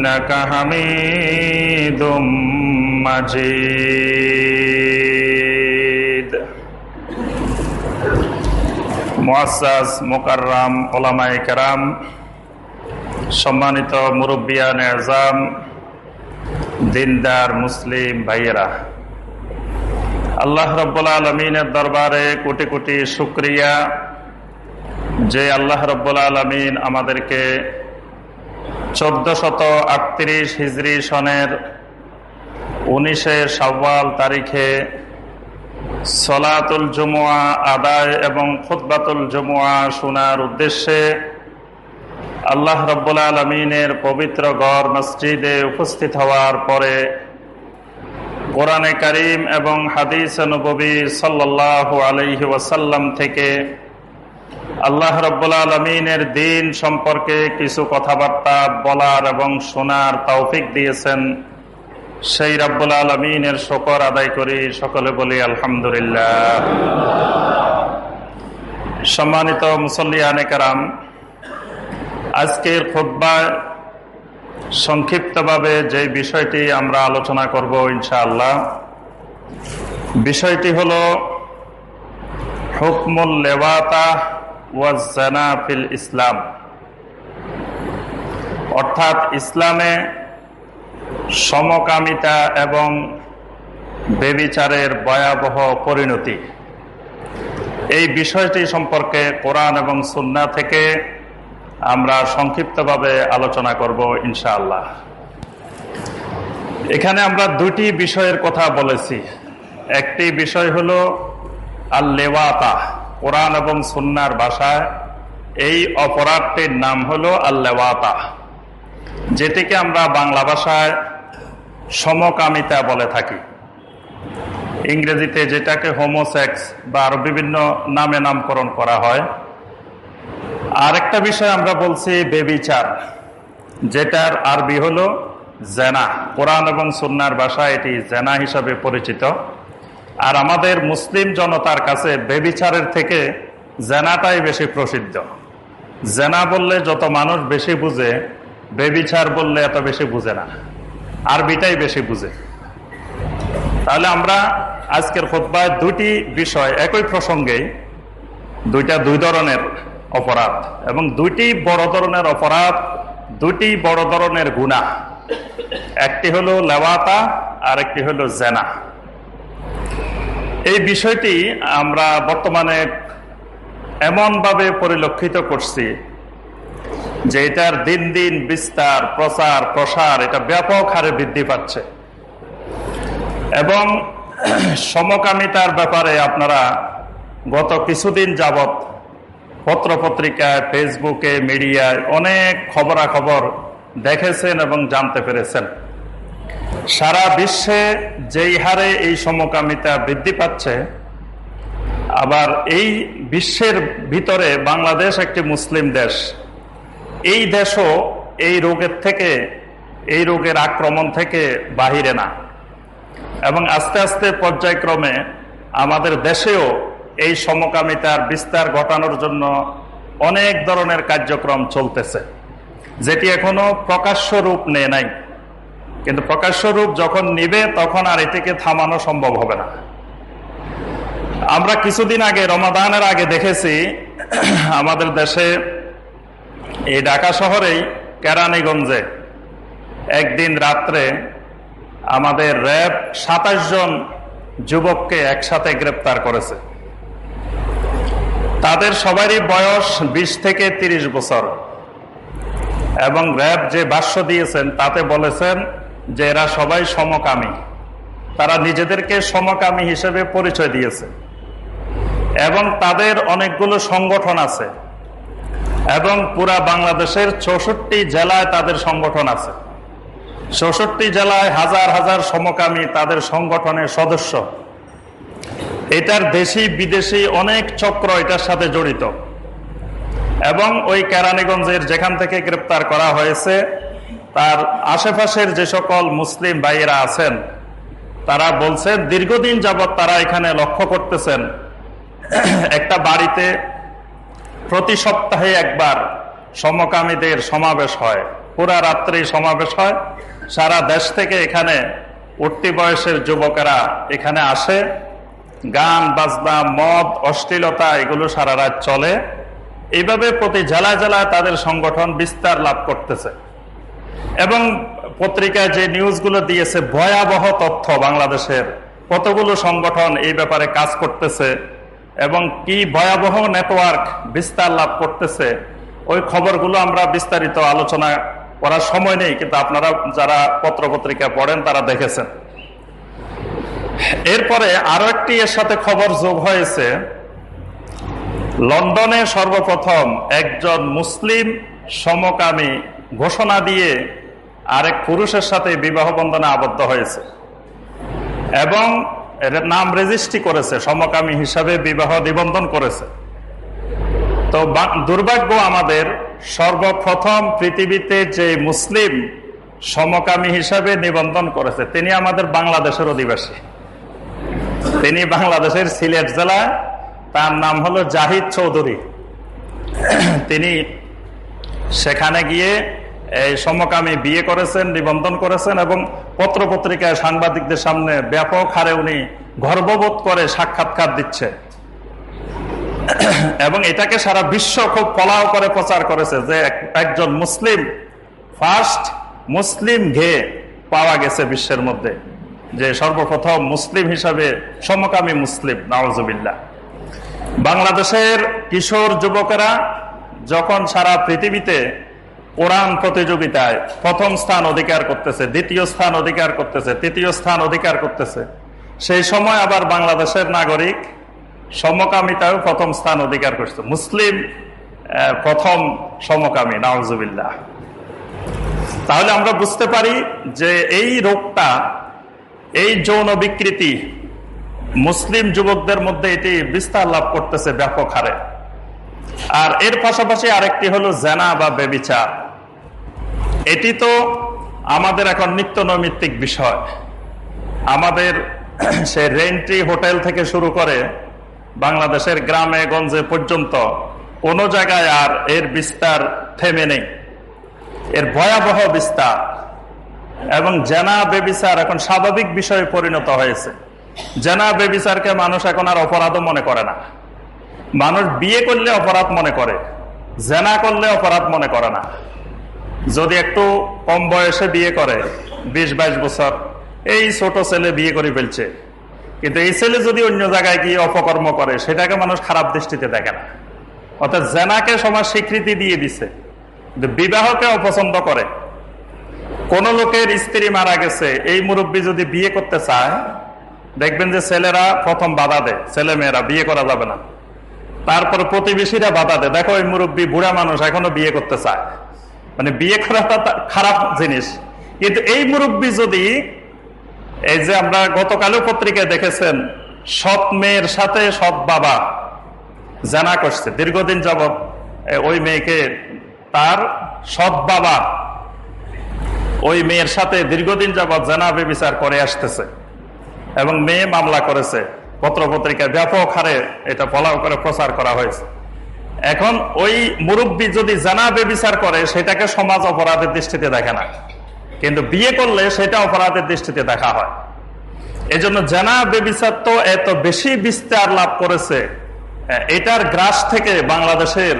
إنك حميد مجيد মুআসাস মোকাররাম ওলামাই কেরাম সম্মানিত মুরব্বিয়ান এজাম দিনদার মুসলিম ভাইয়েরা আল্লাহ রব্বুল আলমিনের দরবারে কোটি কোটি শুক্রিয়া যে আল্লাহ রব্বুল আলমিন আমাদেরকে চোদ্দ শত আটত্রিশ হিজড়ি সনের উনিশে সাব্বাল তারিখে সলাতুল জমুয়া আদায় এবং খুতবাতুল জমুয়া শোনার উদ্দেশ্যে আল্লাহ রব্বুল আলমিনের পবিত্র গড় মসজিদে উপস্থিত হওয়ার পরে কোরআনে করিম এবং হাদিস নবী সাল্লাহ আলহি ওয়াসাল্লাম থেকে আল্লাহ রব্বুল আলমিনের দিন সম্পর্কে কিছু কথাবার্তা বলার এবং শোনার তৌফিক দিয়েছেন। সেই রব্বুল আলমিনের শকর আদায় করি, সকলে বলি আলহামদুলিল্লাহ। সম্মানিত মুসল্লিয়ানে কারাম, আজকের খোদ্বায় সংক্ষিপ্তভাবে যে বিষয়টি আমরা আলোচনা করব ইনশাআল্লাহ, বিষয়টি হল হুকমুল লেওয়াতা ওয়াজানা ফিল ইসলাম। অর্থাৎ ইসলামে সমকামিতা এবং বেবিচারের ভয়াবহ পরিণতি। এই বিষয়টি সম্পর্কে কোরআন এবং সুন্না থেকে আমরা সংক্ষিপ্তভাবে আলোচনা করব ইনশাআল্লাহ। এখানে আমরা দুটি বিষয়ের কথা বলেছি। একটি বিষয় হলো আল লেওয়াতা কোরআন এবং সুন্নার ভাষায় এই অপরাধটির নাম হলো আল্লেওয়াতা, যেটিকে আমরা বাংলা ভাষায় সমকামিতা বলে থাকি। ইংরেজিতে যেটাকে হোমোসেক্স বা আরও বিভিন্ন নামে নামকরণ করা হয়। আরেকটা বিষয় আমরা বলছি বেবিচার, যেটার আরবি হলো জেনা। কোরআন এবং সুন্নার ভাষায় এটি জেনা হিসাবে পরিচিত। আর আমাদের মুসলিম জনতার কাছে বেবিচারের থেকে জেনাটাই বেশি প্রসিদ্ধ। জেনা বললে যত মানুষ বেশি বুঝে, বেবিচার বললে এত বেশি বুঝে না। আরবিটাই বেশি বুঝে। তাহলে আমরা আজকের খোদ্ায় দুটি বিষয়, একই প্রসঙ্গে দুইটা দুই ধরনের অপরাধ এবং দুইটি বড় ধরনের অপরাধ, দুটি বড় ধরনের গুণা একটি হলো লেওয়াতা আর একটি হলো জেনা। এই বিষয়টি আমরা বর্তমানে এমনভাবে পরিলক্ষিত করছি যে এটার দিন দিন বিস্তার, প্রচার, প্রসার, এটা ব্যাপক হারে বৃদ্ধি পাচ্ছে। এবং সমকামিতার ব্যাপারে আপনারা গত কিছুদিন যাবত পত্রপত্রিকায়, ফেসবুকে, মিডিয়ায় অনেক খবরাখবর দেখেছেন এবং জানতে পেরেছেন। সারা বিশ্বে যেই হারে এই সমকামিতা বৃদ্ধি পাচ্ছে, আবার এই বিশ্বের ভিতরে বাংলাদেশ একটি মুসলিম দেশ। এই দেশও এই রোগের থেকে, এই রোগের আক্রমণ থেকে বাহিরে না। এবং আস্তে আস্তে পর্যায়ক্রমে আমাদের দেশেও এই সমকামিতার বিস্তার ঘটানোর জন্য অনেক ধরনের কার্যক্রম চলতেছে, যেটি এখনও প্রকাশ্য রূপ নেয় নাই। কিন্তু প্রকাশ্য রূপ যখন নিবে, তখন আর এটিকে থামানো সম্ভব হবে না। আমরা কিছুদিন আগে, রমাদানের আগে দেখেছি, আমাদের দেশে এই ঢাকা শহরেই কেরানীগঞ্জে একদিন রাত্রে আমাদের র্যাব সাতাশ জন যুবককে একসাথে গ্রেপ্তার করেছে। তাদের সবারই বয়স ২০ থেকে ৩০ বছর। এবং র্যাব যে ভাষ্য দিয়েছেন, তাতে বলেছেন যে এরা সবাই সমকামী। তারা নিজেদেরকে সমকামী হিসেবে পরিচয় দিয়েছে। এবং তাদের অনেকগুলো সংগঠন আছে। এবং পুরা বাংলাদেশের চৌষট্টি জেলায় তাদের সংগঠন আছে। চৌষট্টি জেলায় হাজার হাজার সমকামী তাদের সংগঠনের সদস্য। এটার দেশি বিদেশি অনেক চক্র এটার সাথে জড়িত। এবং ওই কেরানীগঞ্জের যেখান থেকে গ্রেপ্তার করা হয়েছে তার আশেপাশের যে সকল মুসলিম ভাইয়েরা আছেন, তারা বলছেন, দীর্ঘদিন যাবৎ তারা এখানে লক্ষ্য করতেছেন, একটা বাড়িতে প্রতি সপ্তাহে একবার সমকামীদের সমাবেশ হয়। পুরা রাত্রি সমাবেশ হয়। সারা দেশ থেকে এখানে উঠতি বয়সের যুবকেরা এখানে আসে। গান, বাজনা, মদ, অশ্লীলতা, এগুলো সারা রাত চলে। এইভাবে প্রতি জেলায় জেলায় তাদের সংগঠন বিস্তার লাভ করতেছে। এবং পত্রিকায় যে নিউজগুলো দিয়েছে, ভয়াবহ তথ্য বাংলাদেশের। কতগুলো সংগঠন এই ব্যাপারে কাজ করতেছে এবং কি ভয়াবহ নেটওয়ার্ক বিস্তার লাভ করতেছে, ওই খবরগুলো আমরা বিস্তারিত আলোচনা করার সময় নেই, কিন্তু আপনারা যারা পত্র পত্রিকা পড়েন তারা দেখেছেন। এরপরে আরও একটি এর সাথে খবর যোগ হয়েছে। লন্ডনে সর্বপ্রথম একজন মুসলিম সমকামী ঘোষণা দিয়ে আরেক পুরুষের সাথে বিবাহ বন্ধনে আবদ্ধ হয়েছে এবং নাম রেজিস্ট্রি করেছে, সমকামী হিসাবে বিবাহ নিবন্ধন করেছে। তো দুর্ভাগ্য আমাদের, সর্বপ্রথম পৃথিবীতে যে মুসলিম সমকামী হিসাবে নিবন্ধন করেছে, তিনি আমাদের বাংলাদেশের অধিবাসী। তিনি বাংলাদেশের সিলেট জেলায় তার নাম হলো জাহিদ চৌধুরী। তিনি সেখানে গিয়ে এই সমকামী বিয়ে করেছেন, নিবন্ধন করেছেন এবং পত্র পত্রিকায় সাংবাদিকদের সামনে ব্যাপক হারে উনি গর্ববোধ করে সাক্ষাৎকার দিচ্ছে। এবং এটাকে সারা বিশ্ব খুব ফলাও করে প্রচার করেছে যে একজন মুসলিম ফার্স্ট মুসলিম ঘে পাওয়া গেছে বিশ্বের মধ্যে, যে সর্বপ্রথম মুসলিম হিসাবে সমকামী মুসলিম নওয়াজবিল্লা বাংলাদেশের কিশোর যুবকেরা যখন সারা পৃথিবীতে কোরআন প্রতিযোগিতায় প্রথম স্থান অধিকার করতেছে, দ্বিতীয় স্থান অধিকার করতেছে, তৃতীয় স্থান অধিকার করতেছে। সেই সময় আবার বাংলাদেশের নাগরিক সমকামিতাও প্রথম স্থান অধিকার করছে। মুসলিম প্রথম সমকামী নওয়াজুবিল্লাহ তাহলে আমরা বুঝতে পারি যে এই রোগটা, এই যৌন বিকৃতি মুসলিম যুবকদের মধ্যে এটি বিস্তার লাভ করতেছে ব্যাপক হারে। আর এর পাশাপাশি আরেকটি হলো জেনা বা বেবিচার এটি তো আমাদের এখন নিত্য নৈমিত্তিক বিষয়। আমাদের সে রেন্ট্রি হোটেল থেকে শুরু করে বাংলাদেশের গ্রামে গঞ্জে পর্যন্ত কোনো জায়গায় আর এর বিস্তার থেমে নেই। এর ভয়াবহ বিস্তার। এবং জেনা বেবিচার এখন স্বাভাবিক বিষয়ে পরিণত হয়েছে। জেনা বেবিচারকে মানুষ এখন আর অপরাধও মনে করে না। মানুষ বিয়ে করলে অপরাধ মনে করে, জেনা করলে অপরাধ মনে করে না। যদি একটু কম বয়সে বিয়ে করে, বিশ বাইশ বছর, এই ছোট ছেলে বিয়ে করে ফেলছে। কিন্তু এই ছেলে যদি অন্য জায়গায় গিয়ে অপকর্ম করে, সেটাকে মানুষ খারাপ দৃষ্টিতে দেখে না। অর্থাৎ জেনাকে সমাজ স্বীকৃতি দিয়ে দিছে। বিবাহকে অপছন্দ করে। কোন লোকের স্ত্রী মারা গেছে, এই মুরব্বী যদি বিয়ে করতে চায়, দেখবেন যে ছেলেরা প্রথম বাধা দেয়, ছেলে মেয়েরা বিয়ে করা যাবে না। তারপর প্রতিবেশীরা বাধা দেয়। দেখো ওই মুরব্বী বুড়া মানুষ এখনও বিয়ে করতে চায়। মানে বিয়ে করাটা খারাপ জিনিস। কিন্তু এই মুরব্বী যদি এই যে আমরা গতকালও পত্রিকায় দেখেছেন, সৎ মেয়ের সাথে সৎ বাবা জানা করছে। দীর্ঘদিন যাবৎ ওই মেয়েকে তার সৎ বাবা ওই মেয়ের সাথে দীর্ঘদিন যাবৎ জানা বিচার করে আসতেছে এবং মেয়ে মামলা করেছে। পত্র পত্রিকায় ব্যাপক হারে এটা ফলাও করে প্রচার করা হয়েছে। এখন ওই মুরব্বী যদি জানা বেবিচার করে, সেটাকে সমাজ অপরাধের দৃষ্টিতে দেখে না। কিন্তু বিয়ে করলে সেটা অপরাধের দৃষ্টিতে দেখা হয়। এজন্য জানা বেবিচার তো এত বেশি বিস্তার লাভ করেছে এটার গ্রাস থেকে বাংলাদেশের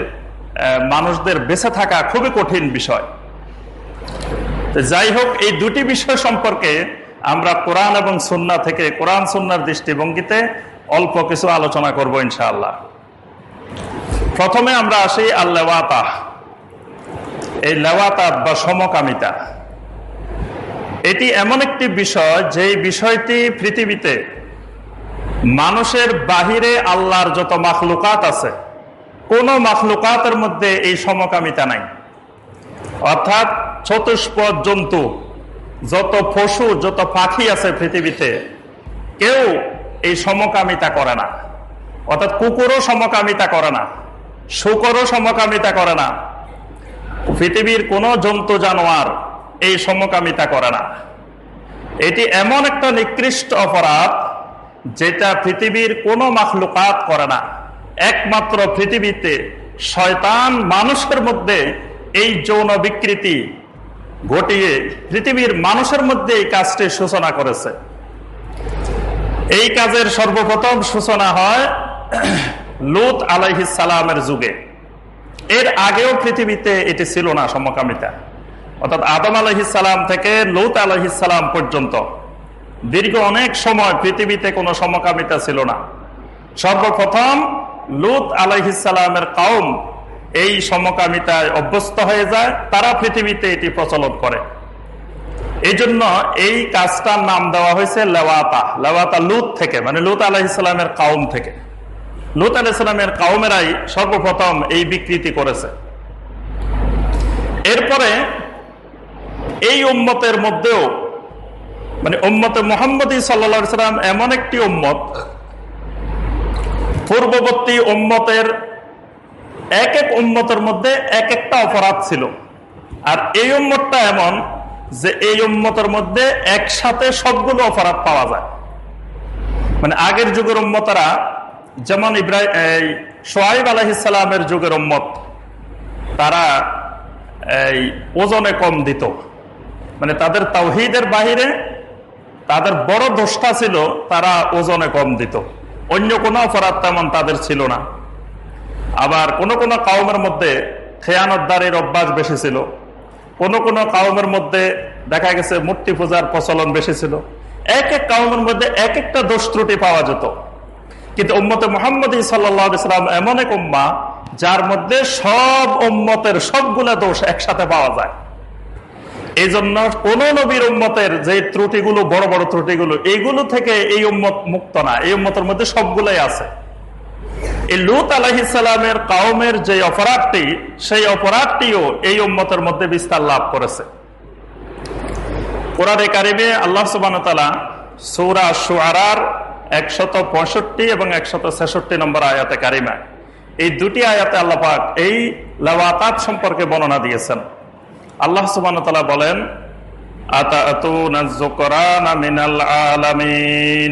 মানুষদের বেঁচে থাকা খুবই কঠিন বিষয়। যাই হোক, এই দুটি বিষয় সম্পর্কে আমরা কোরআন এবং সুন্না থেকে কোরআন সুন্নার দৃষ্টিভঙ্গিতে অল্প কিছু আলোচনা করব ইনশাআল্লাহ। প্রথমে আমরা আসি আল্লেওয়াতা। এই লেওয়াতাত বা সমকামিতা। এটি এমন একটি বিষয় যে বিষয়টি পৃথিবীতে মানুষের বাহিরে আল্লাহর যত মাখলুকাত আছে, কোন মাখলুকাতের মধ্যে এই সমকামিতা নাই। অর্থাৎ চতুষ্পদ জন্তু যত পশু, যত পাখি আছে পৃথিবীতে, কেউ এই সমকামিতা করে না। অর্থাৎ কুকুরও সমকামিতা করে না, শুকরও সমকামিতা করে না। পৃথিবীর কোন জন্তু জানোয়ার এই সমকামিতা করে না। এটি এমন একটা নিকৃষ্ট অপরাধ যেটা পৃথিবীর কোনো মাখলুকাত করে না। একমাত্র পৃথিবীতে শয়তান মানুষের মধ্যে এই যৌন বিকৃতি ঘটিয়ে পৃথিবীর মানুষের মধ্যে এই কাজটি সূচনা করেছে। এই কাজের সর্বপ্রথম সূচনা হয় লুত আলাইহিসালামের যুগে। এর আগেও পৃথিবীতে এটি ছিল না সমকামিতা। অর্থাৎ আদম আলহিসাল্লাম থেকে লুত আলহিসাল্লাম পর্যন্ত দীর্ঘ অনেক সময় পৃথিবীতে কোনো সমকামিতা ছিল না। সর্বপ্রথম লুত আলহিসাল্লামের কাউম এই সমকামিতায় অভ্যস্ত হয়ে যায়, তারা পৃথিবীতে এটি প্রচলন করে। এই জন্য এই কাজটার নাম দেওয়া হয়েছে লেওয়াতা লেওয়াতা লুত থেকে মানে লুত আলাহিসাল্লামের কাউম থেকে। লুত আলাইসালামের কাউমেরাই সর্বপ্রথম এই বিকৃতি করেছে। এরপরে এই উম্মতের মধ্যেও মানে উম্মতে মোহাম্মদ সাল্লা সাল্লাম এমন একটি উম্মত, পূর্ববর্তী উম্মতের এক এক উম্মতের মধ্যে এক একটা অপরাধ ছিল। আর এই উম্মতটা এমন যে এই উম্মতের মধ্যে একসাথে সবগুলো অপরাধ পাওয়া যায়। মানে আগের যুগের উম্মতরা, যেমন ইব্রাহিম সোহাইব আলহিসামের যুগের উম্মত, তারা এই ওজনে কম দিত। মানে তাদের তাওহিদের বাহিরে তাদের বড় দোষটা ছিল, তারা ওজনে কম দিত। অন্য কোনো অপরাধ তেমন তাদের ছিল না। আবার কোন কোন কাউমের মধ্যে খেয়ানতদারের অভ্যাস বেশি ছিল। কোন কোন কাউমের মধ্যে দেখা গেছে মূর্তি পূজার প্রচলন বেশি ছিল। এক এক কাউমের মধ্যে এক একটা দোষ ত্রুটি পাওয়া যেত। কিন্তু উম্মতে মোহাম্মদ সাল্লাম এমন এক উম্মা যার মধ্যে সব উম্মতের সবগুলা দোষ একসাথে পাওয়া যায়। এই জন্য কোন নবীর উম্মতের যে ত্রুটিগুলো, বড় বড় ত্রুটিগুলো এইগুলো থেকে এই উম্মত মুক্ত না। এই উম্মতের মধ্যে সবগুলাই আছে। এই লুত আলাহিসাল্লামের কাউমের যে অপরাধটি, সেই অপরাধটিও এই উম্মতের মধ্যে বিস্তার লাভ করেছে। কোরআনে কারিমে আল্লাহ সৌরা একশত পঁয়ষট্টি এবং একশত ছেষট্টি নম্বর আয়াতে কারিমা। এই দুটি আয়াতে আল্লাপাক এই সম্পর্কে বর্ণনা দিয়েছেন। আল্লাহ বলেন মিনাল আলামিন।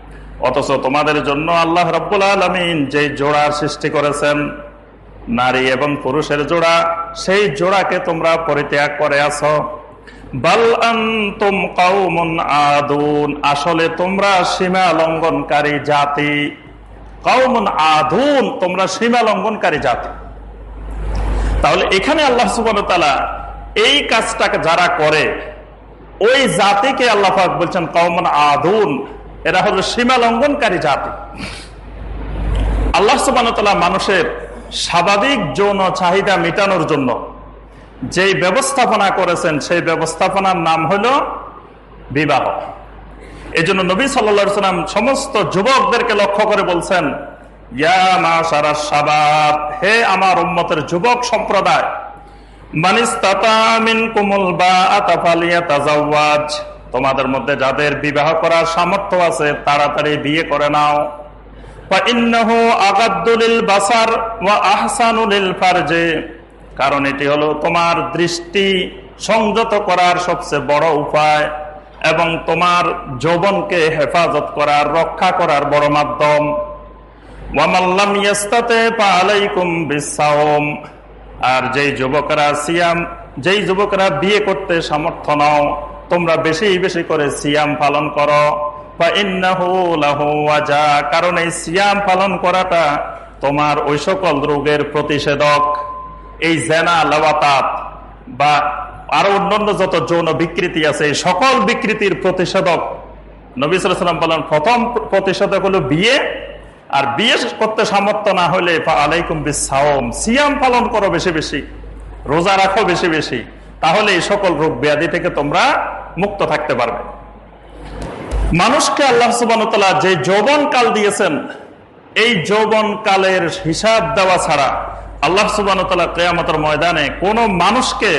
অথচ তোমাদের জন্য আল্লাহ রব্বুল আলমিন যে জোড়ার সৃষ্টি করেছেন, নারী এবং পুরুষের জোড়া, সেই জোড়াকে তোমরা পরিত্যাগ করে আছো। কাউমুন আসলে তোমরা সীমা লঙ্ঘনকারী জাতি। কাউমুন আদুন, তোমরা সীমা লঙ্ঘনকারী জাতি। তাহলে এখানে আল্লাহ সুবান এই কাজটাকে যারা করে, ওই জাতিকে আল্লাহ বলছেন কৌমন আদুন। এরা হলো সীমা লঙ্ঘনকারী জাতি। আল্লাহ সুবান মানুষের স্বাভাবিক যৌন চাহিদা মেটানোর জন্য যেই ব্যবস্থাপনা করেছেন, সেই ব্যবস্থাপনার নাম হল বিবাহ। এই জন্য নবী সাল্লাম সমস্ত যুবকদেরকে লক্ষ্য করে বলছেন হে আমার উম্মতের যুবক সম্প্রদায় তোমাদের মধ্যে যাদের বিবাহ করার সামর্থ্য আছে, তাড়াতাড়ি বিয়ে করে নাও। কারণ এটি হলো তোমার দৃষ্টি সংযত করার সবচেয়ে বড় উপায় এবং তোমার যৌবনকে হেফাজত করার, রক্ষা করার বড় মাধ্যম। আর যেই যুবকরা সিয়াম, যেই যুবকরা বিয়ে করতে সামর্থ্য নাও তোমরা বেশি বেশি করে সিয়াম পালন করো। কারণ এই সিয়াম পালন করাটা তোমার ওই সকল রোগের প্রতিষেধক। এই জেনা, লওয়াতাত বা আরও অন্যান্য যত যৌন বিকৃতি আছে, এই সকল বিকৃতির প্রতিষেধক। নবিসাম বলেন, প্রথম প্রতিষেধক হলো বিয়ে, আর বিয়ে করতে সামর্থ্য না হলে আলাইকুম বিসাওম সিয়াম পালন করো বেশি বেশি, রোজা রাখো বেশি বেশি, তাহলে এই সকল রোগ ব্যাধি থেকে তোমরা মুক্ত থাকতে পারবে। মানুষকে আল্লাহ সুবান যে যৌবন কাল দিয়েছেন, এই যৌবন কালের হিসাব দেওয়া ছাড়া আল্লাহ সুবান কেয়ামতের ময়দানে কোন মানুষকে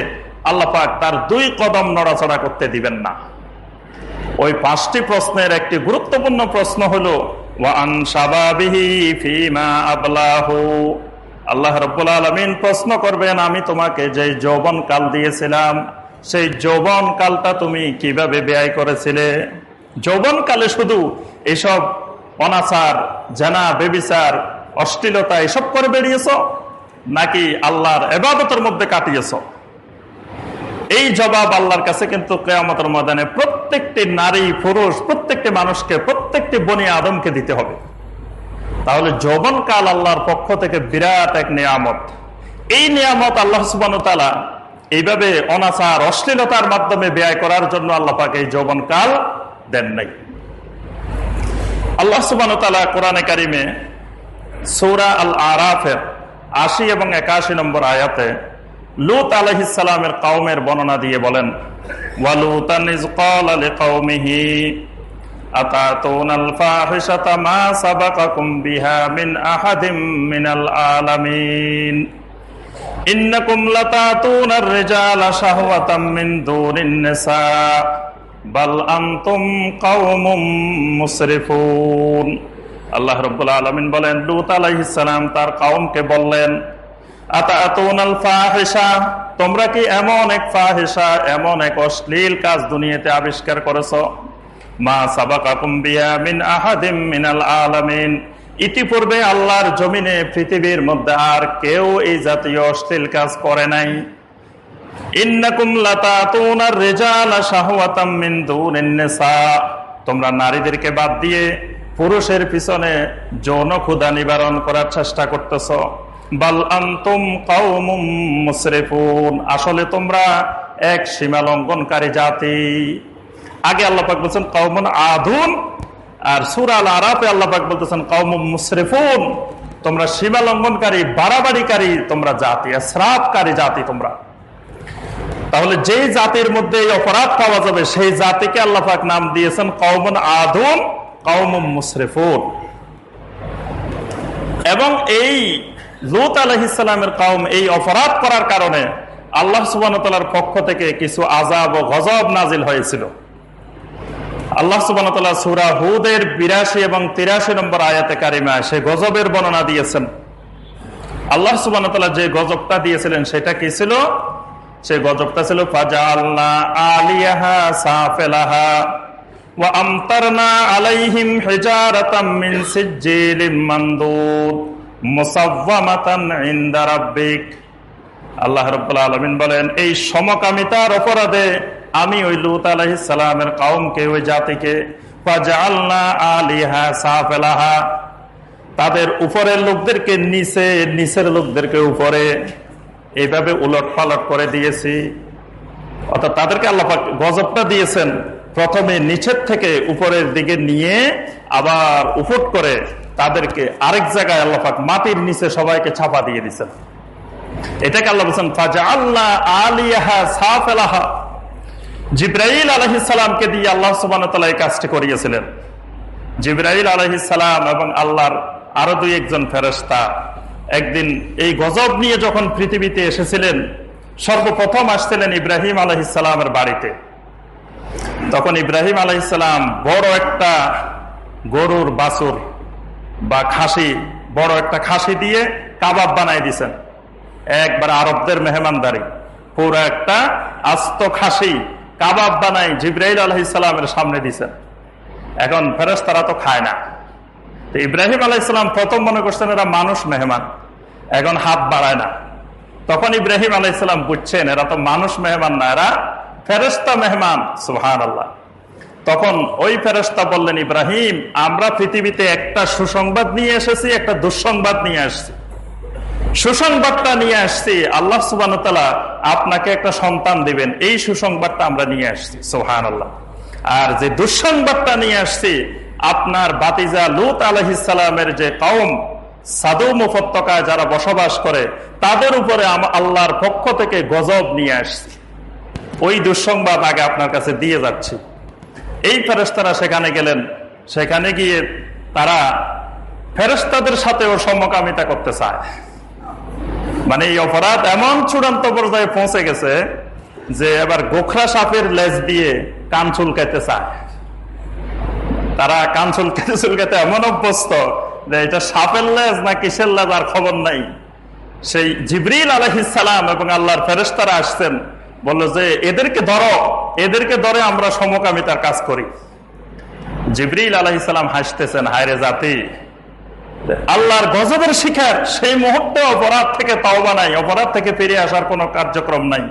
আল্লাহ পাক তার দুই কদম নড়াচড়া করতে দিবেন না। ওই পাঁচটি প্রশ্নের একটি গুরুত্বপূর্ণ প্রশ্ন হল আল্লাহ রব্বুল আলমিন প্রশ্ন করবেন, আমি তোমাকে যে যৌবন কাল দিয়েছিলাম সেই যৌবন কালটা তুমি কীভাবে ব্যয় করেছিলে? যৌবন কালে শুধু এসব অনাচার, জানা, বেবিচার, অশ্লীলতা এসব করে বেরিয়েছ, নাকি আল্লাহর এবাদতের মধ্যে কাটিয়েছ? এই জবাব আল্লাহর কাছে কিন্তু কেয়ামতের ময়দানে প্রত্যেকটি নারী, পুরুষ, প্রত্যেকটি মানুষকে, প্রত্যেকটি বনি আদমকে দিতে হবে। তাহলে যৌবন কাল আল্লাহর পক্ষ থেকে বিরাট এক নিয়ামত। এই নিয়ামত আল্লাহ সুবান এইভাবে অনাচার অশ্লীলতার মাধ্যমে ব্যয় করার জন্য আল্লাহ পাকে এই যৌবন কাল দেন নাই। আল্লাহ সুবান কোরআনে কারিমে সৌরা আল আরাফের আশি এবং একাশি নম্বর আয়াতে লুত আলহিসামের কাউমের বর্ণনা দিয়ে বলেন আল্লাহ রব্বুল আলমিন বলেন, লুত তার কাউমকে বললেন তোমরা কি এমন এক ফাহেসা এমন এক অশ্লীল কাজ দুনিয়াতে আবিষ্কার করেছ? মা সাবাকাকুম বিয়া মিন আহাদিম মিনাল আলামিন। ইতিপূর্বে আল্লাহর জমিনে পৃথিবীর মধ্যে আর কেউ এই জাতীয় অশ্লীল কাজ করে নাই। তোমরা নারীদেরকে বাদ দিয়ে পুরুষের পিছনে যৌন ক্ষুদা নিবারণ করার চেষ্টা করতেছ। বাল আন্তুম মুসরেফুন। আসলে তোমরা এক সীমা লঙ্ঘনকারী জাতি। আগে আল্লাপাক বলছেন কৌমন আধুন আর সুরাল আরাফে আল্লাপাক বলতেছেন কৌম মুসরেফুন তোমরা সীমা লঙ্ঘনকারী, বাড়াবাড়িকারী, তোমরা জাতি শ্রাপকারী জাতি তোমরা। তাহলে যেই জাতির মধ্যে এই অপরাধ পাওয়া যাবে, সেই জাতিকে আল্লাহাক নাম দিয়েছেন কৌমন আদম কৌম মুসরেফুন। এবং এই লুত আলহিসের কৌম এই অপরাধ করার কারণে আল্লাহ সুবানতালার পক্ষ থেকে কিছু আজাব ও গজব নাজিল হয়েছিল। আল্লাহ সুবাহতাল্লাহ সুরা হুদের বিরাশি এবং তিরাশি নম্বর আয়াতে কারিমা সে গজবের বর্ণনা দিয়েছেন। আল্লাহ সুবাহতাল্লাহ যে গজবটা দিয়েছিলেন সেটা কি ছিল? সে গজবটা ছিল আল্লাহ আলিয়াহা সাফেলাহা বলেন, এই সমকামিতার অপরাধে আমি ওই লুত আলহিসামের কাউমকে ওই জাতিকে আলিহা তাদের উপরের লোকদেরকে নিচে, নিচের লোকদেরকে উপরে এইভাবে উলট পালট করে দিয়েছি। অর্থাৎ তাদেরকে আল্লাপাক গজবটা দিয়েছেন, প্রথমে নিচের থেকে উপরের দিকে নিয়ে আবার উফট করে তাদেরকে আরেক জায়গায় আল্লাপাক মাটির নিচে সবাইকে ছাপা দিয়ে দিচ্ছেন এটাকে আল্লাহ বলছেন ফাজা আল্লাহ আলিয়াহা সাফেলাহা। জিব্রাইল আলহিসামকে দিয়ে আল্লাহ সুবান এই কাজটি করিয়েছিলেন। জিব্রাইল আলহিসাম এবং আল্লাহর আরও দুই একজন ফেরস্তা একদিন এই গজব নিয়ে যখন পৃথিবীতে এসেছিলেন, সর্বপ্রথম আসছিলেন ইব্রাহিম আলহিসামের বাড়িতে। তখন ইব্রাহিম আলহিসাম বড় একটা গরুর বাসুর বা খাসি, বড় একটা খাসি দিয়ে কাবাব বানাই দিছেন। একবার আরবদের মেহমানদারি। পুরো একটা আস্ত খাসি কাবাব বানাই জিব্রাহিল আলহিসামের সামনে দিছেন। এখন ফেরস্তারা তো খায় না। তো ইব্রাহিম আলাইসালাম প্রথম মনে করছেন এরা মানুষ মেহমান, এখন হাত বাড়ায় না। তখন ইব্রাহিম আলাইসালাম বুঝছেন, এরা তো মানুষ মেহমান না, এরা ফেরস্তা মেহমান সুহান আল্লাহ তখন ওই ফেরস্তা বললেন, ইব্রাহিম, আমরা পৃথিবীতে একটা সুসংবাদ নিয়ে এসেছি, একটা দুঃসংবাদ নিয়ে আসছি। সুসংবাদটা নিয়ে আসছি। আল্লাহ সুবান আপনাকে একটা সন্তান দিবেন। এই সুসংবাদটা আমরা নিয়ে আসছি। সোহান আল্লাহ আর যে দুঃসংবাদটা নিয়ে আসছি, আপনার বাতিজা লুত আলহিসামের যে কৌম সাদু মুফত্তকায় যারা বসবাস করে, তাদের উপরে আল্লাহর পক্ষ থেকে গজব নিয়ে আসছি। ওই দুঃসংবাদ আগে আপনার কাছে দিয়ে যাচ্ছি। এই ফেরেস্তারা সেখানে গেলেন। সেখানে গিয়ে তারা ফেরেস্তাদের সাথেও সমকামিতা করতে চায়। মানে এই অপরাধ এমন চূড়ান্ত পর্যায়ে পৌঁছে গেছে যে এবার গোখরা সাপের লেজ দিয়ে কান চুলকাইতে চায়। তারা কান চুলকাতে চুলকাতে এমন অভ্যস্ত যে এটা সাপের লেজ না কিসের লেজ আর খবর নাই। সেই জিবরিল আলহিসাম এবং আল্লাহর ফেরেস্তারা আসছেন, বলল যে এদেরকে ধরো, এদেরকে ধরে আমরা সমকামিতার কাজ করি। জিবরিল আলহিসাম হাসতেছেন, হায়রে জাতি। আল্লাহর গজবের শিকার সেই মুহূর্তে অপরাধ থেকে তাওবা নাই, অপরাধ থেকে ফিরে আসার কোন কার্যক্রম নাই।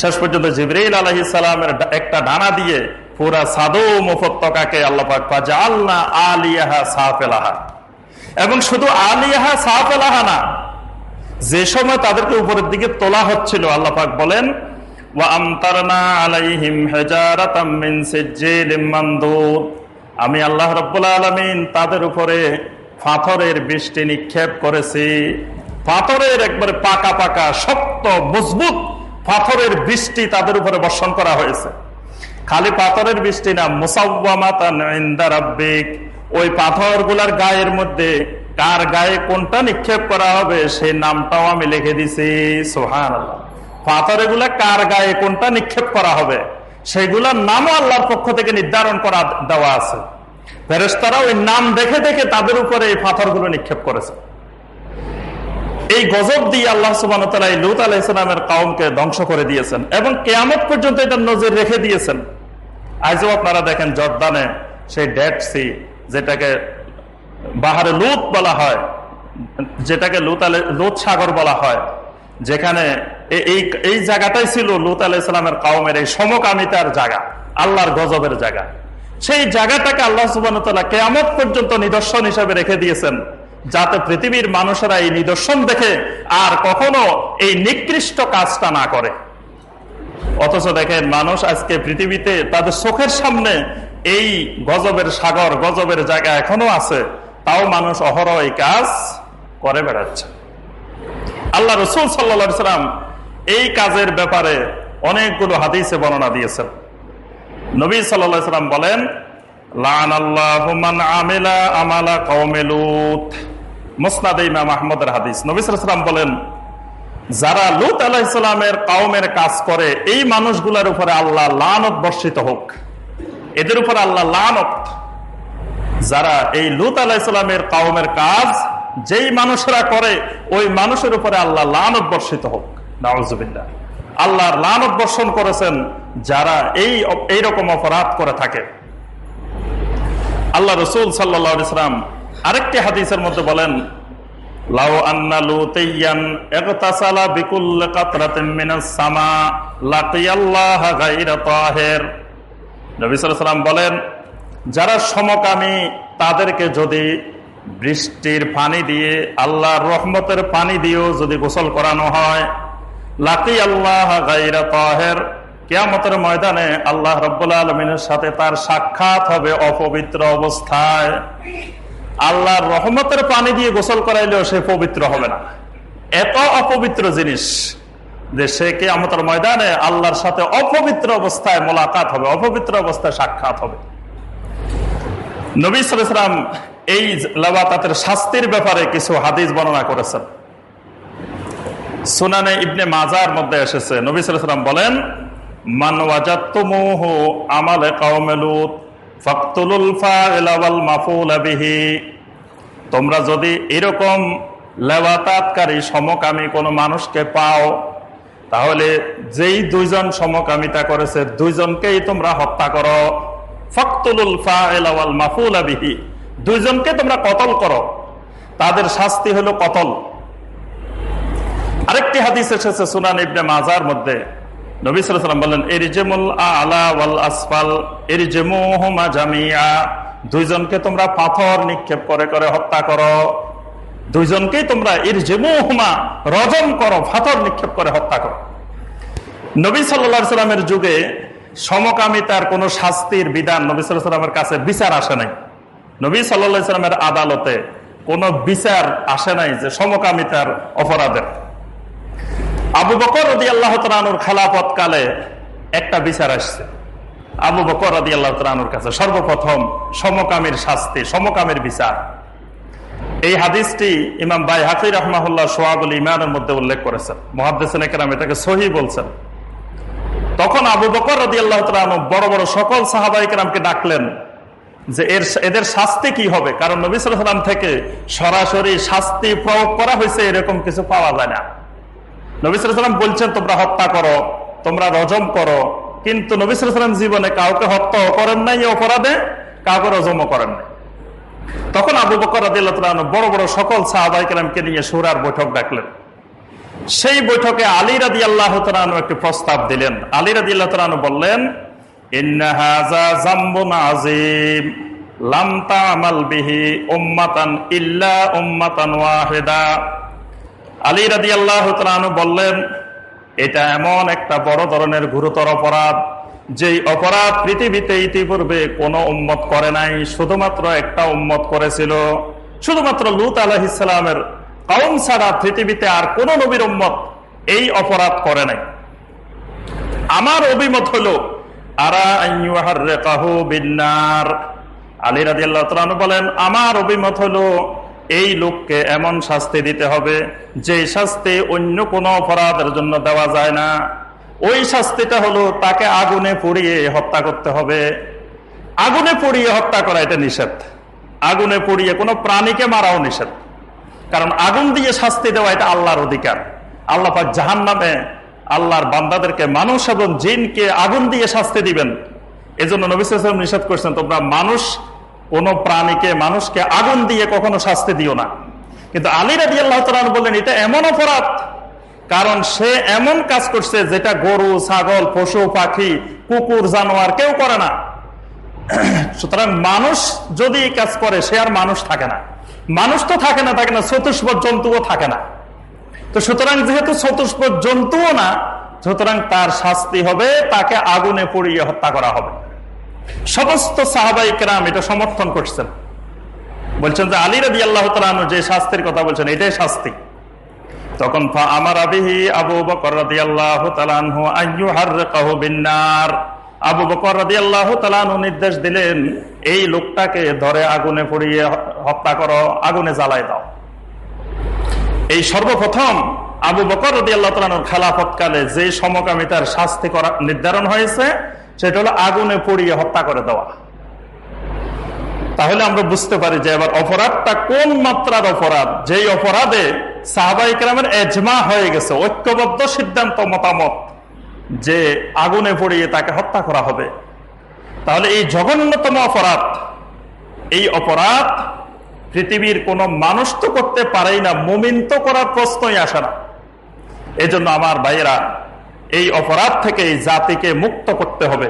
শেষ পর্যন্ত জিবরাইল আলহি সালামের একটা ডানা দিয়ে পুরা সাদো মুফত্তকাকে আল্লাপাক আল্লাহ আলিয়াহা সাফেলাহা। এবং শুধু আলিয়াহা সাফেলাহা না, যে সময় তাদেরকে উপরের দিকে তোলা হচ্ছিল আল্লাপাক বলেন আমি আল্লাহ রব্বুল আলমিন তাদের উপরে পাথরের বৃষ্টি নিক্ষেপ করেছি। পাথরের একবারে পাকা পাকা, শক্ত, মজবুত পাথরের বৃষ্টি তাদের উপরে বর্ষণ করা হয়েছে। খালি পাথরের বৃষ্টি না মুসাব্বিক ওই পাথরগুলার গায়ের মধ্যে কার গায়ে কোনটা নিক্ষেপ করা হবে, সেই নামটাও আমি লিখে দিছি সোহান পাথর এগুলা কার গায়ে কোনটা নিক্ষেপ করা হবে, সেগুলার নামও আল্লাহর পক্ষ থেকে নির্ধারণ করা দেওয়া আছে। ফেরেস্তারা ওই নাম দেখে দেখে তাদের উপরে এই পাথরগুলো নিক্ষেপ করেছে। এই গজব দিয়ে আল্লাহ সুবান লুত আলাহ কাউমকে ধ্বংস করে দিয়েছেন এবং কেয়ামত পর্যন্ত এটা নজর রেখে দিয়েছেন। আজও আপনারা দেখেন জর্দানে সেই ডেড সি, যেটাকে বাহারে লুত বলা হয়, যেটাকে লুত আলে লুত সাগর বলা হয়, যেখানে এই এই জায়গাটাই ছিল লুত আলাহ ইসলামের কাউমের এই সমকামিতার জায়গা, আল্লাহর গজবের জায়গা। সেই জায়গাটাকে আল্লাহ সুবান কেয়ামত পর্যন্ত নিদর্শন হিসাবে রেখে দিয়েছেন, যাতে পৃথিবীর মানুষেরা এই নিদর্শন দেখে আর কখনো এই নিকৃষ্ট কাজটা না করে। অথচ দেখেন, মানুষ আজকে পৃথিবীতে তাদের চোখের সামনে এই গজবের সাগর, গজবের জায়গা এখনও আছে, তাও মানুষ অহরহ এই কাজ করে বেড়াচ্ছে। আল্লাহ রসুল সাল্লা সাল্লাম এই কাজের ব্যাপারে অনেকগুলো হাদিসে বর্ণনা দিয়েছেন। নবী সাল্লাম বলেন বলেন, যারা লুত আলাহিসামের কাউমের কাজ করে, এই মানুষগুলোর উপরে আল্লাহ লানত বর্ষিত হোক। এদের উপর আল্লাহ লানত। যারা এই লুত আলাহিসামের কাউমের কাজ, যেই মানুষরা করে, ওই মানুষের উপরে আল্লাহ লানত বর্ষিত হোক। নওয়াজবিল্লা আল্লাহর লানত বর্ষণ করেছেন যারা এই এইরকম অপরাধ করে থাকে। আল্লাহ রসুল সাল্লা ইসলাম আরেকটি হাদিসের মধ্যে বলেন, লাউ আন্না লুতাইয়ান ইগতাসালা বিকুল বলেন, যারা সমকামী, তাদেরকে যদি বৃষ্টির পানি দিয়ে, আল্লাহর রহমতের পানি দিয়েও যদি গোসল করানো হয় লাকি আল্লাহ গাইরা তাহের। কেয়ামতের ময়দানে আল্লাহ রব্বুল্লা আলমিনের সাথে তার সাক্ষাৎ হবে অপবিত্র অবস্থায়। আল্লাহর রহমতের পানি দিয়ে গোসল করাইলেও সে পবিত্র হবে না। এত অপবিত্র জিনিস যে সে কেয়ামতের ময়দানে আল্লাহর সাথে অপবিত্র অবস্থায় মোলাকাত হবে, অপবিত্র অবস্থায় সাক্ষাৎ হবে। নবী সালাম এই লাবাতাতের শাস্তির ব্যাপারে কিছু হাদিস বর্ণনা করেছেন। সুনানে ইবনে মাজার মধ্যে এসেছে। নবী সালাম বলেন মাফুল তোমরা যদি এরকম লেবাতাতকারী সমকামী কোনো মানুষকে পাও, তাহলে যেই দুইজন সমকামিতা করেছে, দুইজনকেই তোমরা হত্যা করো। ফক্তুলুল ফাইলাওয়াল মাফুল বিহি। দুইজনকে তোমরা কতল করো। তাদের শাস্তি হলো কতল। আরেকটি হাদিস এসেছে সুনান ইবনে মাজার মধ্যে। নবী তোমরা পাথর নিক্ষেপ করে হত্যা করো। দুইজনকেই তোমরা পাথর নিক্ষেপ করে হত্যা যুগে সমকামিতার কোন শাস্তির বিধান নবী সাল্লামের কাছে বিচার আসে নাই। নবী সাল্লা সাল্লামের আদালতে কোন বিচার আসে নাই যে সমকামিতার অপরাধের। আবু বকর রদি আল্লাহ খেলাপথ কালে একটা বিচার আসছে। আবু বকর রদি আল্লাহ তালুর কাছে সর্বপ্রথম সমকামীর শাস্তি, সমকামীর বিচার। এই হাদিসটি ইমাম বাই হাফি রহমাহুল্লাহ সোহাবুল ইমানের মধ্যে উল্লেখ করেছেন। মহাদ্দেসন একরাম এটাকে সহি বলছেন। তখন আবু বকর রদি আল্লাহ তালু বড় বড় সকল সাহাবাইকেরামকে ডাকলেন যে এর এদের শাস্তি কি হবে? কারণ নবী থেকে সরাসরি শাস্তি প্রয়োগ করা হয়েছে, এরকম কিছু পাওয়া যায় না। নবিসাম বলছেন, তোমরা হত্যা করো, তোমরা রজম করো। কিন্তু নবিসাম জীবনে কাউকে হত্যা করেন নাই অপরাধে কাউকে রজমও করেন নাই। তখন আবু বকর বড় বড় সকল সাহাবাইকে নিয়ে সুরার বৈঠক ডাকলেন। সেই বৈঠকে আলী রাদি আল্লাহ একটি প্রস্তাব দিলেন। আলী রাদি আল্লাহ বললেন ইল্লা উম্মাতান ওয়াহেদা। আলী রাদি আল্লাহ বললেন, এটা এমন একটা বড় ধরনের গুরুতর অপরাধ যে অপরাধ পৃথিবীতে ইতিপূর্বে কোনো উম্মত করে নাই, শুধুমাত্র একটা উম্মত করেছিল। শুধুমাত্র লুত আলহিসের কৌম ছাড়া পৃথিবীতে আর কোন নবীর উম্মত এই অপরাধ করে নাই। আমার অভিমত হলো, আরা আলী রাজি আল্লাহ বলেন, আমার অভিমত হলো এই লোককে এমন শাস্তি দিতে হবে যে শাস্তি অন্য কোনো অপরাধের জন্য দেওয়া যায় না। ওই শাস্তিটা হলো তাকে আগুনে পুড়িয়ে হত্যা করতে হবে। আগুনে পুড়িয়ে হত্যা করা এটা নিষেধ। আগুনে পুড়িয়ে কোনো প্রাণীকে মারাও নিষেধ। কারণ আগুন দিয়ে শাস্তি দেওয়া এটা আল্লাহর অধিকার। আল্লাহ পাক জাহান নামে আল্লাহর বান্দাদেরকে মানুষ এবং জিনকে আগুন দিয়ে শাস্তি দিবেন। এজন্য নবী নিষেধ করছেন, তোমরা মানুষ কোন প্রাণীকে, মানুষকে আগুন দিয়ে কখনো শাস্তি দিও না। কিন্তু আলী রাজি আল্লাহ বললেন, এটা এমন অপরাধ। কারণ সে এমন কাজ করছে যেটা গরু, ছাগল, পশু, পাখি, কুকুর, জানোয়ার কেউ করে না। সুতরাং মানুষ যদি কাজ করে, সে আর মানুষ থাকে না। মানুষ তো থাকে না থাকে না চতুষ্প জন্তুও থাকে না। তো সুতরাং যেহেতু চতুষ্প জন্তুও না, সুতরাং তার শাস্তি হবে, তাকে আগুনে পড়িয়ে হত্যা করা হবে। সমস্ত সাহাবাইকরাম এটা সমর্থন করছেন। বলছেন যে আলী রবি আল্লাহ যে শাস্তির কথা বলছেন, এটাই শাস্তি। তখন আমার আবিহি আবু বকর রাদি আল্লাহ তালানহু আবু বকর রাদি আল্লাহ নির্দেশ দিলেন, এই লোকটাকে ধরে আগুনে পড়িয়ে হত্যা করো, আগুনে জ্বালায় দাও। এই সর্বপ্রথম আবু বকর রদি আল্লাহ তালানুর খেলাফতকালে যে সমকামিতার শাস্তি করা, নির্ধারণ হয়েছে সেটা হলো আগুনে পড়িয়ে হত্যা করে দেওয়া। তাহলে আমরা বুঝতে পারি যে এবার অপরাধটা কোন মাত্রার অপরাধ? যেই অপরাধে সাহাবাইকরামের এজমা হয়ে গেছে, ঐক্যবদ্ধ সিদ্ধান্ত, মতামত যে আগুনে পড়িয়ে তাকে হত্যা করা হবে। তাহলে এই জঘন্যতম অপরাধ, এই অপরাধ পৃথিবীর কোন মানুষ তো করতে পারেই না, মুমিন তো করার প্রশ্নই আসে না। এজন্য আমার ভাইয়েরা এই অপরাধ থেকে এই জাতিকে মুক্ত করতে হবে।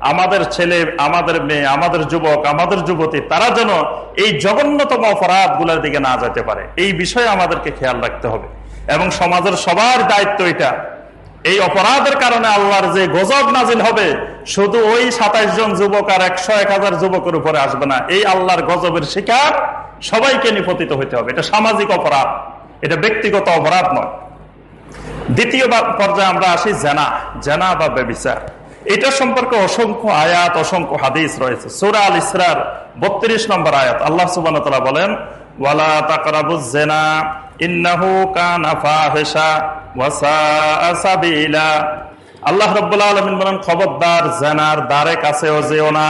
আমাদের ছেলে, আমাদের মেয়ে, আমাদের যুবক, আমাদের যুবতী, তারা যেন এই জঘন্যতম অপরাধগুলার দিকে না যেতে পারে। এই বিষয়ে আমাদেরকে খেয়াল রাখতে হবে। এবং সমাজের সবার দায়িত্ব এটা। এই অপরাধের কারণে আল্লাহর যে গজব নাজিল হবে, শুধু ওই সাতাইশ জন যুবক আর একশো এক হাজার যুবকের উপরে আসবে না। এই আল্লাহর গজবের শিকার সবাইকে নিপতিত হইতে হবে। এটা সামাজিক অপরাধ। এটা ব্যক্তিগত অপরাধ নয়। দ্বিতীয় পর্যায়ে আমরা আসি জেনা জেনা বা বেবিচার এটা সম্পর্কে অসংখ্য আয়াত, অসংখ্য হাদিস রয়েছে। সুরা আল ইসরার বত্রিশ নম্বর আয়াত। আল্লাহ সুবান বলেন আল্লাহ খবরদার, জেনার দ্বারে না।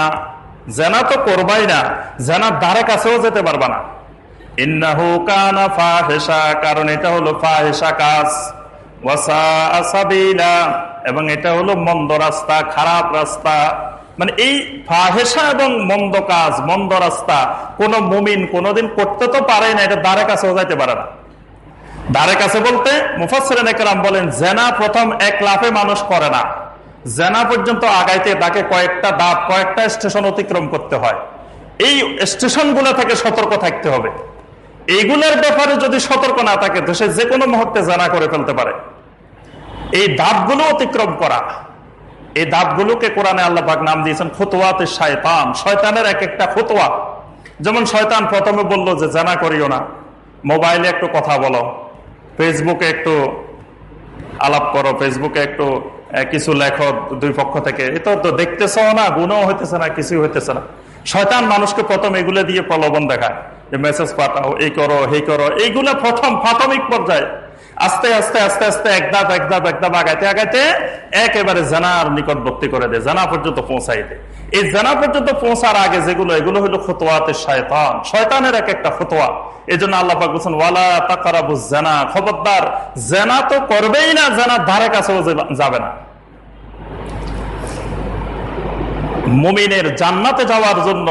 জেনা তো করবাই না, জেনার দ্বারে কাছেও যেতে না। ইন্নাহু কারণ এটা হলো ফাহিশা কাজ। এবং এটা হলো মন্দ রাস্তা, খারাপ রাস্তা। মানে এই ফাহেসা এবং মন্দ কাজ, মন্দ রাস্তা, কোন মুমিন কোনদিন করতে তো পারে না, এটা দ্বারে কাছেও যাইতে পারে না। দ্বারে কাছে বলতে মুফাসরেন একরাম বলেন, জেনা প্রথম এক লাফে মানুষ করে না। জেনা পর্যন্ত আগাইতে তাকে কয়েকটা দাঁত, কয়েকটা স্টেশন অতিক্রম করতে হয়। এই স্টেশনগুলো থেকে সতর্ক থাকতে হবে। এইগুলোর ব্যাপারে যদি সতর্ক না থাকে তো সে যে কোনো মুহূর্তে জানা করে ফেলতে পারে। এই দাঁতগুলো অতিক্রম করা। এই দাঁতগুলোকে কোরআনে আল্লাপাক নাম দিয়েছেন ফতুয়াতে শয়তান। শয়তানের এক একটা ফতুয়া যেমন শয়তান প্রথমে বলল যে, জানা করিও না। মোবাইলে একটু কথা বলো। ফেসবুকে একটু আলাপ করো। ফেসবুকে একটু কিছু লেখো দুই পক্ষ থেকে। এ তো দেখতেছ না, গুণও হইতেছে না, কিছুই হইতেছে না। শয়তান মানুষকে প্রথম এগুলো দিয়ে প্রলোভন দেখায়। যে, মেসেজ পাঠাও, এই করো এই করো। এইগুলো প্রথম প্রাথমিক পর্যায়ে। আস্তে আস্তে আস্তে আস্তে একদাপ একদাপ একদাপ আগাইতে আগাইতে একেবারে জানার নিকটবর্তী করে দেয় জানা পর্যন্ত পৌঁছাই দেয় এই জানা পর্যন্ত পৌঁছার আগে যেগুলো, এগুলো হলো ফতোয়াতে শয়তান। শয়তানের এক একটা ফতোয়া এই জন্য আল্লাহ বলছেন, ওয়ালা তাকারাবু জানা। খবরদার, জানা তো করবেই না, জানা ধারে কাছেও যাবে না। মুমিনের জান্নাতে যাওয়ার জন্য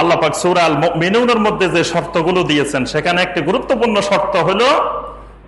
আল্লাপাক সুরাল মিনুনের মধ্যে যে শর্তগুলো দিয়েছেন, সেখানে একটি গুরুত্বপূর্ণ শর্ত হলো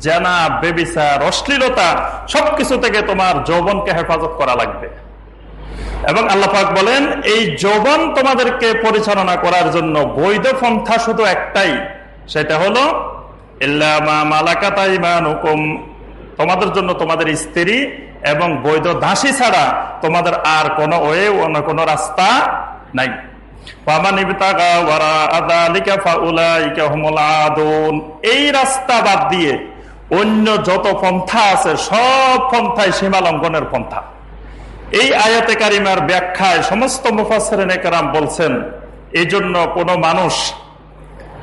জেনা, বেবিচার, অশ্লীলতা, সবকিছু থেকে তোমার যৌবনকে হেফাজত করা লাগবে। এবং আল্লাহাক বলেন, এই যৌবন তোমাদেরকে পরিচালনা করার জন্য বৈধ পন্থা শুধু একটাই, সেটা হলো তোমাদের জন্য তোমাদের স্ত্রী এবং বৈধ দাসী ছাড়া তোমাদের আর কোনো ওয়ে অন্য কোনো রাস্তা নাই। এই রাস্তা বাদ দিয়ে অন্য যত পন্থা আছে, সব পন্থায় সীমা লঙ্ঘনের পন্থা। এই আয়াতে কারিমার ব্যাখ্যায় সমস্ত মুফাসরাম বলছেন এই জন্য কোনো মানুষ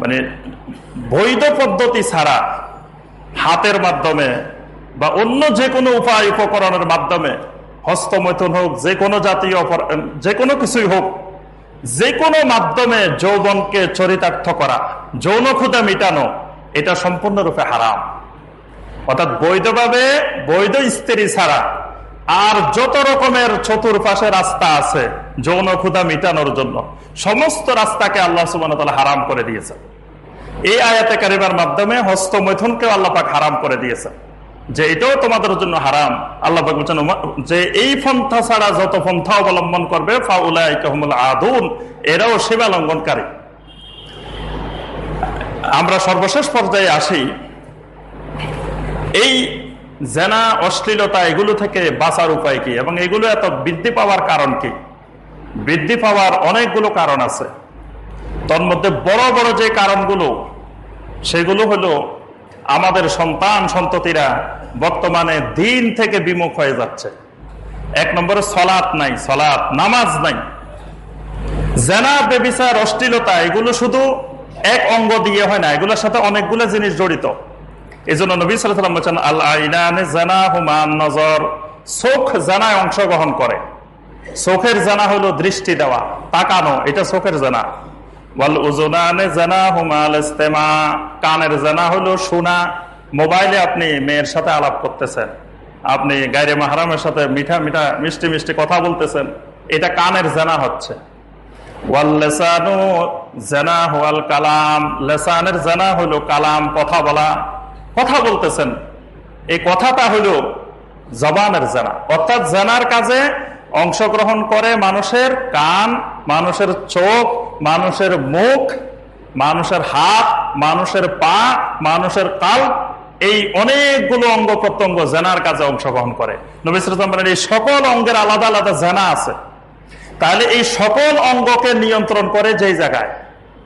মানে বৈধ পদ্ধতি ছাড়া হাতের মাধ্যমে বা অন্য যে কোনো উপায় উপকরণের মাধ্যমে, হস্তমৈথুন হোক যে কোনো জাতীয় যে কোনো কিছুই হোক যে কোনো মাধ্যমে যৌবনকে চরিতার্থ করা, যৌন ক্ষুদা মিটানো, এটা সম্পূর্ণরূপে হারাম। অর্থাৎ বৈধভাবে বৈধ স্ত্রী ছাড়া আর যত রকমের চতুর্পাশে রাস্তা আছে, যৌন ক্ষুদা মিটানোর জন্য, সমস্ত রাস্তাকে আল্লাহ সুবান হারাম করে দিয়েছে এই আয়াতে কারিবার মাধ্যমে হস্ত হস্তমৈথুনকেও আল্লাপাক হারাম করে দিয়েছে যে এটাও তোমাদের জন্য হারাম। আল্লাহ বলছেন যে এই পন্থা ছাড়া যত পন্থা অবলম্বন করবে আদুন, এরাও সীমা লঙ্ঘনকারী। আমরা সর্বশেষ পর্যায়ে আসি। এই জেনা, অশ্লীলতা এগুলো থেকে বাঁচার উপায় কি? এবং এগুলো এত বৃদ্ধি পাওয়ার কারণ কি? বৃদ্ধি পাওয়ার অনেকগুলো কারণ আছে। তোর মধ্যে বড় বড় যে কারণগুলো, সেগুলো হলো আমাদের সন্তান, সন্ততিরা বর্তমানে দিন থেকে বিমুখ হয়ে যাচ্ছে। এক নম্বরে সলাৎ নাই, সলাৎ নামাজ নাই। জেনা, বেবিচার, অশ্লীলতা এগুলো শুধু এক অঙ্গ দিয়ে হয় না, এগুলোর সাথে অনেকগুলো জিনিস জড়িত। এই জন্য নবী সাল্লাম বলছেন আল্লাহ জানা হুমান নজর। চোখ জানায় অংশগ্রহণ করে। চোখের জানা হলো দৃষ্টি দেওয়া, তাকানো, এটা চোখের জানা। কানের জানা হলো শোনা। মোবাইলে আপনি মেয়ের সাথে আলাপ করতেছেন। আপনি গাইরে মাহারামের সাথে মিঠা মিঠা, মিষ্টি মিষ্টি কথা বলতেছেন। এটা কানের জানা হচ্ছে। কালাম লেসানের জানা হলো কালাম, কথা বলা। কথা বলতেছেন। এই কথাটা হলো জবানের জানা। অর্থাৎ জানার কাজে অংশগ্রহণ করে মানুষের কান, মানুষের চোখ, মানুষের মুখ, মানুষের হাত, মানুষের পা, মানুষের কাল, এই অনেকগুলো অঙ্গ প্রত্যঙ্গ জেনার কাজে অংশগ্রহণ করে। নবিসামের এই সকল অঙ্গের আলাদা আলাদা জেনা আছে। তাহলে এই সকল অঙ্গকে নিয়ন্ত্রণ করে যেই জায়গায়,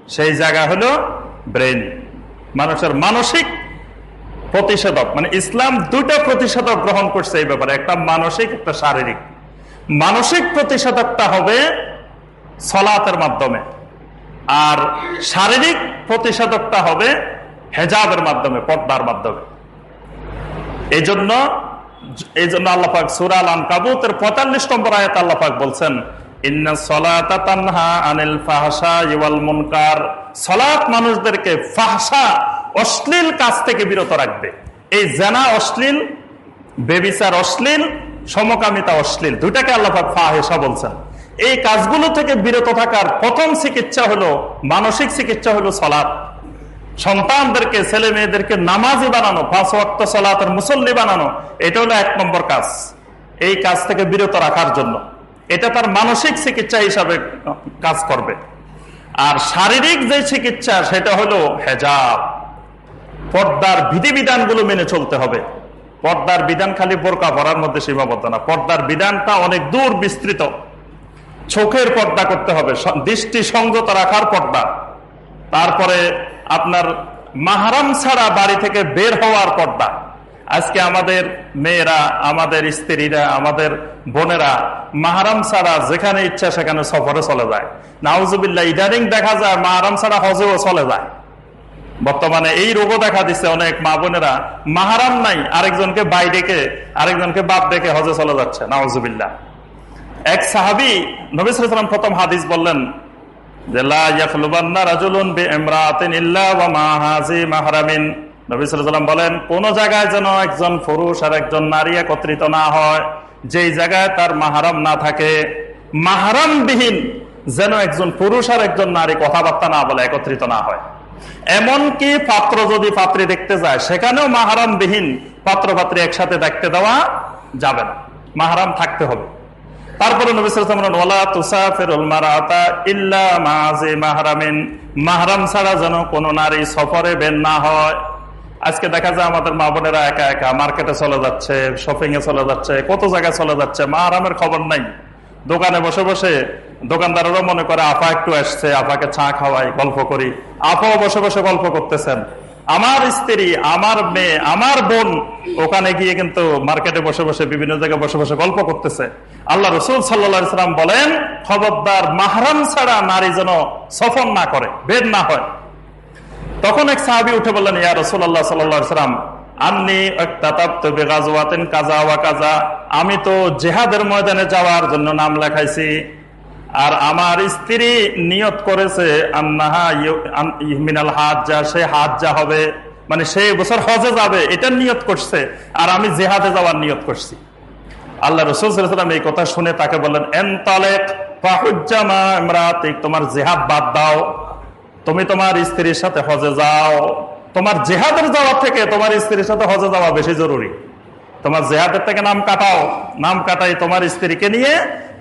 সেই জায়গা হলো ব্রেন মানুষের মানসিক প্রতিষেধক মানে ইসলাম দুটো প্রতিষেধক গ্রহণ করছে এই ব্যাপারে, একটা মানসিক, একটা শারীরিক। মানসিক প্রতিষেধকটা হবে সলাতের মাধ্যমে, আর শারীরিক প্রতিষেধকটা হবে হেজাবের মাধ্যমে, পর্দার মাধ্যমে। এই জন্য এই জন্য আল্লাপাক সুরাল আন কাবুতের পঁয়তাল্লিশ নম্বর আয়াত আল্লাপাক বলছেন সলাত মানুষদেরকে ফাহসা অশ্লীল কাজ থেকে বিরত রাখবে। এই জেনা অশ্লীল, বেবিচার অশ্লীল, সমকামিতা অশ্লীল দুটাকে আল্লাহাক ফাহেসা বলছেন। এই কাজগুলো থেকে বিরত থাকার প্রথম চিকিৎসা হলো, মানসিক চিকিৎসা হলো সলাৎ সন্তানদেরকে, ছেলে মেয়েদেরকে নামাজি বানানো, পাঁচ ওয়াক্ত সলাতের মুসল্লি বানানো, এটা হলো এক নম্বর কাজ। এই কাজ থেকে বিরত রাখার জন্য। এটা তার মানসিক চিকিৎসা হিসাবে কাজ করবে। আর শারীরিক যে চিকিৎসা, সেটা হলো হেজাব। পর্দার বিধিবিধানগুলো মেনে চলতে হবে। পর্দার বিধান খালি বোরকা ভরার মধ্যে সীমাবদ্ধ না। পর্দার বিধানটা অনেক দূর বিস্তৃত। চোখের পর্দা করতে হবে দৃষ্টি সংযত রাখার পর্দা। তারপরে আপনার মাহারাম ছাড়া বাড়ি থেকে বের হওয়ার পর্দা। আজকে আমাদের মেয়েরা, আমাদের স্ত্রীরা, আমাদের বোনেরা মাহারাম ছাড়া যেখানে ইচ্ছা সেখানে সফরে চলে যায়। নাউজুবিল্লা ইদানিং দেখা যায় মাহারাম ছাড়া হজেও চলে যায়। বর্তমানে এই রোগও দেখা দিচ্ছে অনেক মা বোনেরা। মাহারাম নাই, আরেকজনকে বাই ডেকে, আরেকজনকে বাপ ডেকে হজে চলে যাচ্ছে নওয়াজুবিল্লা এক সাহাবি নবিসাম প্রথম হাদিস বললেন বলেন, কোন জায়গায় যেন একজন পুরুষ আর একজন নারী একত্রিত না হয়, যেই তার মাহারাম না থাকে। মাহারাম যেন একজন পুরুষ আর একজন নারী কথাবার্তা না বলে একত্রিত না হয়। এমনকি পাত্র যদি পাত্রী দেখতে যায়, সেখানেও মাহারাম বিহীন পাত্র পাত্রী একসাথে দেখতে দেওয়া যাবে না। মাহারাম থাকতে হবে। ছাড়া যেন কোন নারী সফরে বের না হয়। আজকে দেখা যায় আমাদের একা একা মার্কেটে চলে যাচ্ছে শপিং এ চলে যাচ্ছে, কত জায়গায় চলে যাচ্ছে, মাহারামের খবর নাই। দোকানে বসে বসে দোকানদারেরও মনে করে, আপা একটু আসছে আপাকে চা খাওয়াই, গল্প করি। আপাও বসে বসে গল্প করতেছেন। আমার স্ত্রী, আমার মেয়ে, আমার বোন ওখানে গিয়ে কিন্তু মার্কেটে বসে বসে, বিভিন্ন জায়গায় বসে বসে গল্প করতেছে। আল্লাহ রসুল সাল্লাম বলেন, খবরদার মাহরাম ছাড়া নারী যেন সফর না করে, বের না হয়। তখন এক সাহাবি উঠে বললেন, ইয়া রসুল আল্লাহ সাল্লাম আমি তো জেহাদের ময়দানে যাওয়ার জন্য নাম লেখাইছি। আর আমার স্ত্রী নিয়ত করেছে হাত যা সে হাত যা হবে। মানে সেই বছর হজে যাবে, এটা নিয়ত করছে। আর আমি জেহাদে যাওয়ার নিয়ত করছি। আল্লাহ রসুলাম এই কথা শুনে তাকে বললেন, এন তালেক তোমার জেহাদ বাদ দাও। তুমি তোমার স্ত্রীর সাথে হজে যাও। তোমার জেহাদের যাওয়ার থেকে তোমার স্ত্রীর সাথে হজে যাওয়া বেশি জরুরি। তোমার জেহাদের থেকে নাম কাটাও। নাম কাটাই তোমার স্ত্রীকে নিয়ে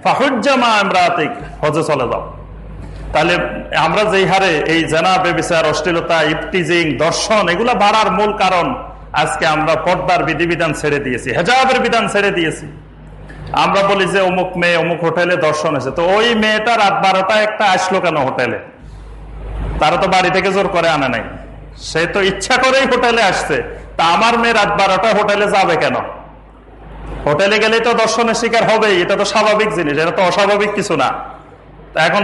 ফাহুজ্জামা ইমরাতিক হজে চলে যাও। তাহলে আমরা যেই হারে এই জেনা বেবিচার অশ্লীলতা ইফটিজিং দর্শন, এগুলো বাড়ার মূল কারণ আজকে আমরা পর্দার বিধিবিধান ছেড়ে দিয়েছি, হেজাবের বিধান ছেড়ে দিয়েছি। আমরা বলি যে অমুক মেয়ে অমুক হোটেলে দর্শন আছে তো ওই মেয়েটা রাত বারোটা একটা আসলো কেন হোটেলে? তারা তো বাড়ি থেকে জোর করে আনে নাই। সে তো ইচ্ছা করেই হোটেলে আসছে। তা আমার মেয়ে রাত বারোটা হোটেলে যাবে কেন? হোটেলে গেলে তো দর্শনের শিকার হবেই, এটা তো স্বাভাবিক জিনিস, এটা তো অস্বাভাবিক কিছু না। এখন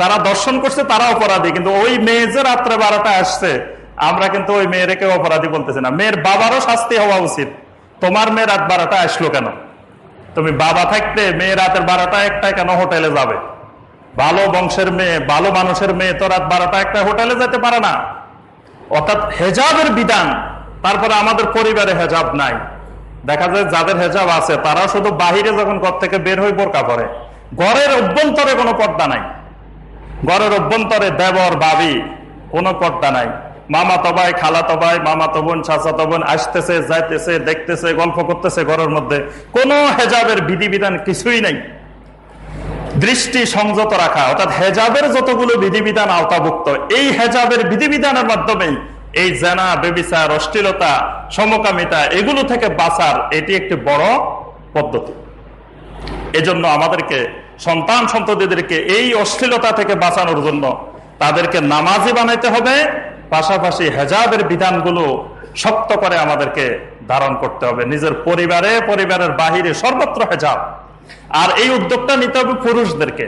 যারা দর্শন করছে তারা অপরাধী, কিন্তু ওই মেয়ে যে রাত্রে বারোটা আসছে, আমরা কিন্তু ওই মেয়েরকে অপরাধী বলতেছি না। মেয়ের বাবারও শাস্তি হওয়া উচিত। তোমার মেয়ে রাত বারোটা আসলো কেন? তুমি বাবা থাকতে মেয়ে রাতের বারোটা একটা কেন হোটেলে যাবে? ভালো বংশের মেয়ে, ভালো মানুষের মেয়ে তো রাত বারোটা একটা হোটেলে যেতে পারে না। অর্থাৎ হেজাবের বিধান, তারপরে আমাদের পরিবারে হেজাব নাই। দেখা যায় যাদের হেজাব আছে, তারা শুধু বাহিরে যখন ঘর থেকে বের হয়ে বোরকা পরে, ঘরের অভ্যন্তরে কোনো পর্দা নাই। ঘরের অভ্যন্তরে দেবর, বাবি, কোনো পর্দা নাই। মামা তবাই খালা তবাই মামা তবন চাচা তবন আসতেছে, যাইতেছে, দেখতেছে, গল্প করতেছে ঘরের মধ্যে। কোনো হেজাবের বিধিবিধান কিছুই নাই। দৃষ্টি সংযত রাখা, অর্থাৎ হেজাবের যতগুলো বিধিবিধান আওতাভুক্ত, এই হেজাবের বিধিবিধানের মাধ্যমেই এই জেনা, বেবিচার, অশ্লীলতা, সমকামিতা এগুলো থেকে বাঁচার এটি একটি বড় পদ্ধতি। এজন্য আমাদেরকে, সন্তান সন্ততিদেরকে এই অশ্লীলতা থেকে বাঁচানোর জন্য তাদেরকে নামাজি বানাইতে হবে, পাশাপাশি হেজাবের বিধানগুলো শক্ত করে আমাদেরকে ধারণ করতে হবে। নিজের পরিবারে, পরিবারের বাহিরে সর্বত্র হেজাব। আর এই উদ্যোগটা নিতে হবে পুরুষদেরকে।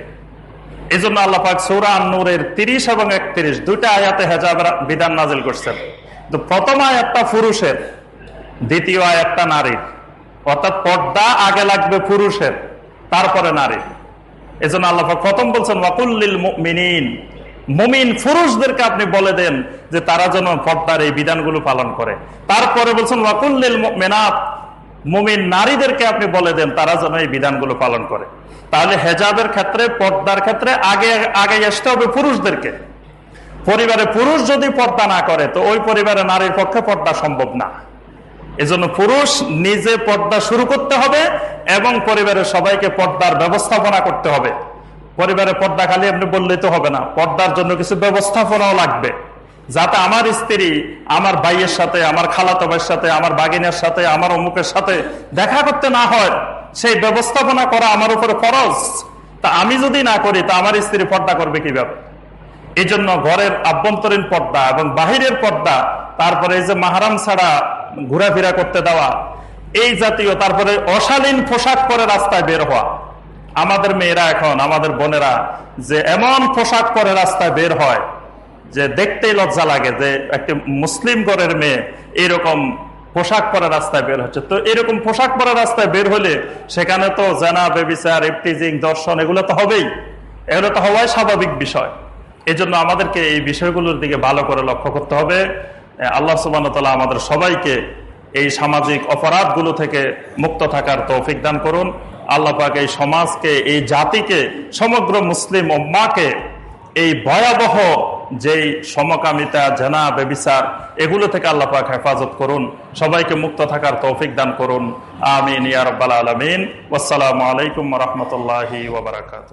এই জন্য আল্লাপাক সৌরা আন্নুরের তিরিশ এবং একত্রিশ দুইটা আয়াতে হেজাব বিধান নাজিল করছেন। তো প্রথম আয়াতটা পুরুষের, দ্বিতীয় আয়াতটা নারীর। অর্থাৎ পর্দা আগে লাগবে পুরুষের, তারপরে নারী এই জন্য আল্লাহ প্রথম বলছেন ওয়াকুল্লিল মিনিন মুমিন পুরুষদেরকে আপনি বলে দেন যে তারা যেন পর্দার এই বিধানগুলো পালন করে। তারপরে বলছেন ওয়াকুল্লিল মেনাত মুমিন নারীদেরকে আপনি বলে দেন, তারা যেন এই বিধানগুলো পালন করে। তাহলে হেজাবের ক্ষেত্রে, পর্দার ক্ষেত্রে আগে আগে আসতে হবে পুরুষদেরকে। পরিবারে পুরুষ যদি পর্দা না করে, তো ওই পরিবারে নারীর পক্ষে পর্দা সম্ভব না। এজন্য পুরুষ নিজে পর্দা শুরু করতে হবে এবং পরিবারের সবাইকে পর্দার ব্যবস্থাপনা করতে হবে। পরিবারে পর্দা খালি আপনি বললেই তো হবে না। পর্দার জন্য কিছু ব্যবস্থাপনাও লাগবে। যাতে আমার স্ত্রী আমার ভাইয়ের সাথে, আমার খালাতো ভাইয়ের সাথে, আমার বাগিনের সাথে, আমার অমুকের সাথে দেখা করতে না হয়, সেই ব্যবস্থাপনা করা আমার উপরে ফরজ। তা আমি যদি না করি, তা আমার স্ত্রী পর্দা করবে কীভাবে? এই জন্য ঘরের আভ্যন্তরীণ পর্দা এবং বাহিরের পর্দা, তারপরে এই যে মাহারাম ছাড়া ঘোরাফেরা করতে দেওয়া, এই জাতীয়, তারপরে অশালীন পোশাক পরে রাস্তায় বের হওয়া। আমাদের মেয়েরা এখন, আমাদের বোনেরা যে এমন পোশাক পরে রাস্তায় বের হয় যে দেখতেই লজ্জা লাগে যে একটি মুসলিম ঘরের মেয়ে এরকম পোশাক পরে রাস্তায় বের হচ্ছে। তো এরকম পোশাক পরে রাস্তায় বের হলে সেখানে তো জানা, বেবিচার এফটিজিং দর্শন, এগুলো তো হবেই। এগুলো তো হওয়াই স্বাভাবিক বিষয়। এজন্য আমাদেরকে এই বিষয়গুলোর দিকে ভালো করে লক্ষ্য করতে হবে। আল্লাহ সুবান আমাদের সবাইকে এই সামাজিক অপরাধগুলো থেকে মুক্ত থাকার তৌফিক দান করুন। আল্লাহ পাক এই সমাজকে, এই জাতিকে, সমগ্র মুসলিম মাকে এই ভয়াবহ যেই সমকামিতা জেনা বেবিচার এগুলো থেকে আল্লাহ পাক হেফাজত করুন। সবাইকে মুক্ত থাকার তৌফিক দান করুন। আমিন ইয়ারব্বাল আলমিন। আসসালামু আলাইকুম রহমতুল্লাহি ওবরাকাত